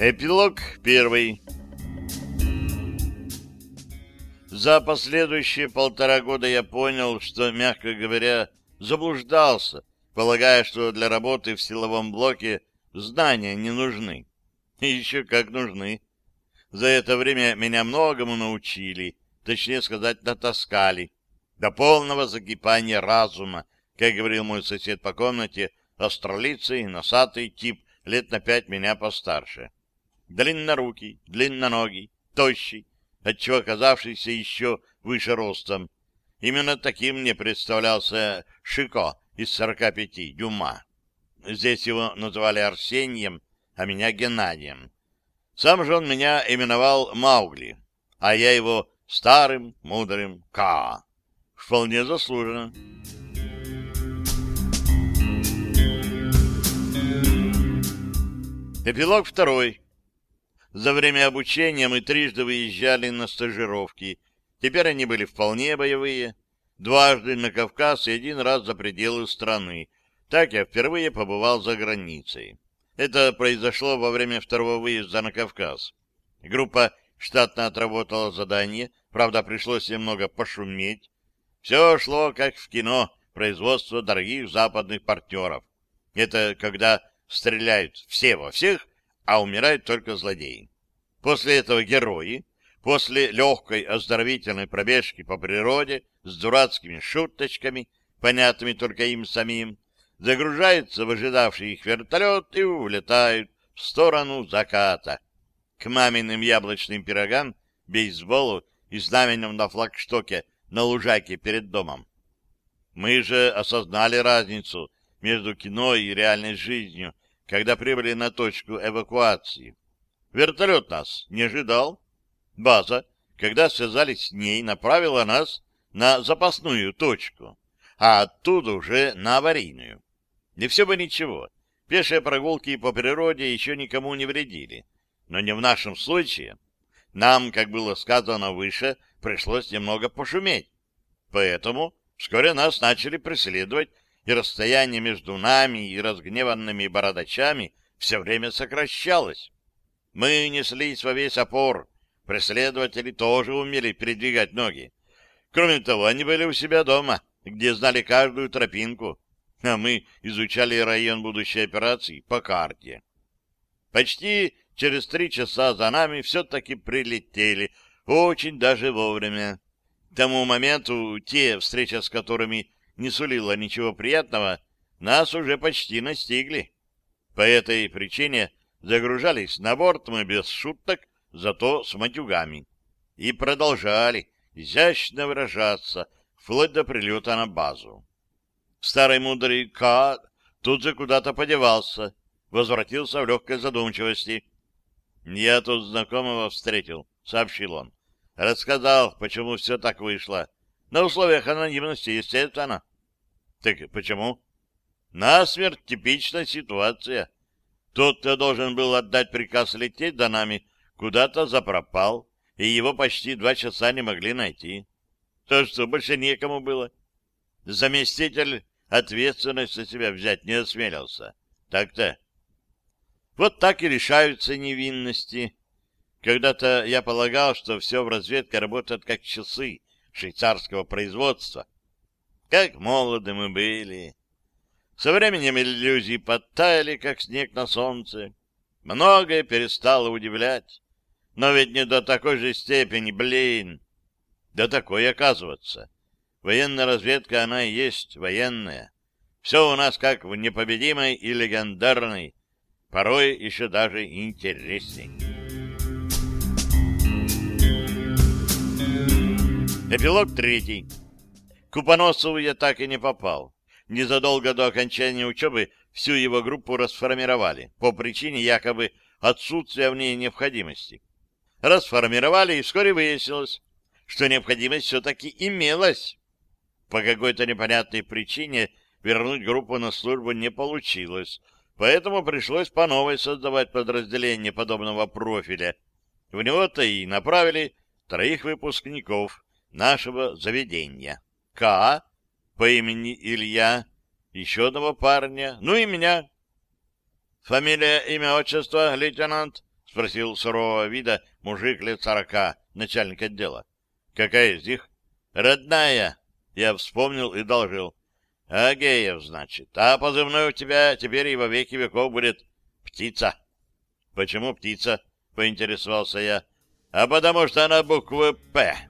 Эпилог первый. За последующие полтора года я понял, что, мягко говоря, заблуждался, полагая, что для работы в силовом блоке знания не нужны. И еще как нужны. За это время меня многому научили, точнее сказать, натаскали, до полного закипания разума, как говорил мой сосед по комнате, австралийцы, носатый тип, лет на пять меня постарше. Длиннорукий, длинноногий, тощий, отчего оказавшийся еще выше ростом. Именно таким мне представлялся Шико из 45 дюма. Здесь его называли Арсением, а меня Геннадием. Сам же он меня именовал Маугли, а я его старым мудрым Ка. Вполне заслуженно. Эпилог второй. За время обучения мы трижды выезжали на стажировки. Теперь они были вполне боевые. Дважды на Кавказ и один раз за пределы страны. Так я впервые побывал за границей. Это произошло во время второго выезда на Кавказ. Группа штатно отработала задание, правда, пришлось немного пошуметь. Все шло, как в кино, производство дорогих западных партнеров. Это когда стреляют все во всех, а умирают только злодеи. После этого герои, после легкой оздоровительной пробежки по природе с дурацкими шуточками, понятными только им самим, загружаются в ожидавший их вертолет и улетают в сторону заката. К маминым яблочным пирогам, бейсболу и знаменем на флагштоке на лужайке перед домом. Мы же осознали разницу между кино и реальной жизнью, когда прибыли на точку эвакуации. Вертолет нас не ожидал. База, когда связались с ней, направила нас на запасную точку, а оттуда уже на аварийную. И все бы ничего. Пешие прогулки по природе еще никому не вредили. Но не в нашем случае. Нам, как было сказано выше, пришлось немного пошуметь. Поэтому вскоре нас начали преследовать и расстояние между нами и разгневанными бородачами все время сокращалось. Мы неслись во весь опор, преследователи тоже умели передвигать ноги. Кроме того, они были у себя дома, где знали каждую тропинку, а мы изучали район будущей операции по карте. Почти через три часа за нами все-таки прилетели, очень даже вовремя. К тому моменту те, встреча с которыми не сулило ничего приятного, нас уже почти настигли. По этой причине загружались на борт мы без шуток, зато с матюгами. И продолжали изящно выражаться, вплоть до прилета на базу. Старый мудрый К тут же куда-то подевался, возвратился в легкой задумчивости. «Я тут знакомого встретил», — сообщил он. Рассказал, почему все так вышло. На условиях анонимности, естественно. Так почему? Насмерть типичная ситуация. Тот, кто должен был отдать приказ лететь за нами, куда-то запропал, и его почти два часа не могли найти. То, что больше некому было. Заместитель ответственность за себя взять не осмелился. Так-то. Вот так и решаются невинности. Когда-то я полагал, что все в разведке работает как часы швейцарского производства — как молоды мы были! Со временем иллюзии подтаяли, как снег на солнце. Многое перестало удивлять. Но ведь не до такой же степени, блин. До такой, оказываться. Военная разведка, она и есть военная. Все у нас как в непобедимой и легендарной, порой еще даже интересней. Эпилог третий. Купоносову я так и не попал. Незадолго до окончания учебы всю его группу расформировали, по причине якобы отсутствия в ней необходимости. Расформировали, и вскоре выяснилось, что необходимость все-таки имелась. По какой-то непонятной причине вернуть группу на службу не получилось, поэтому пришлось по новой создавать подразделение подобного профиля. В него-то и направили троих выпускников нашего заведения. К. по имени Илья, еще одного парня, ну и меня. Фамилия, имя, отчество, лейтенант? — спросил сурового вида мужик лет сорока, начальник отдела. — Какая из них? — Родная. Я вспомнил и должил. — Агеев, значит. А позывной у тебя теперь и во веки веков будет «Птица». — Почему птица? — поинтересовался я. — А потому что она буквы «П».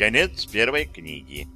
Конец первой книги.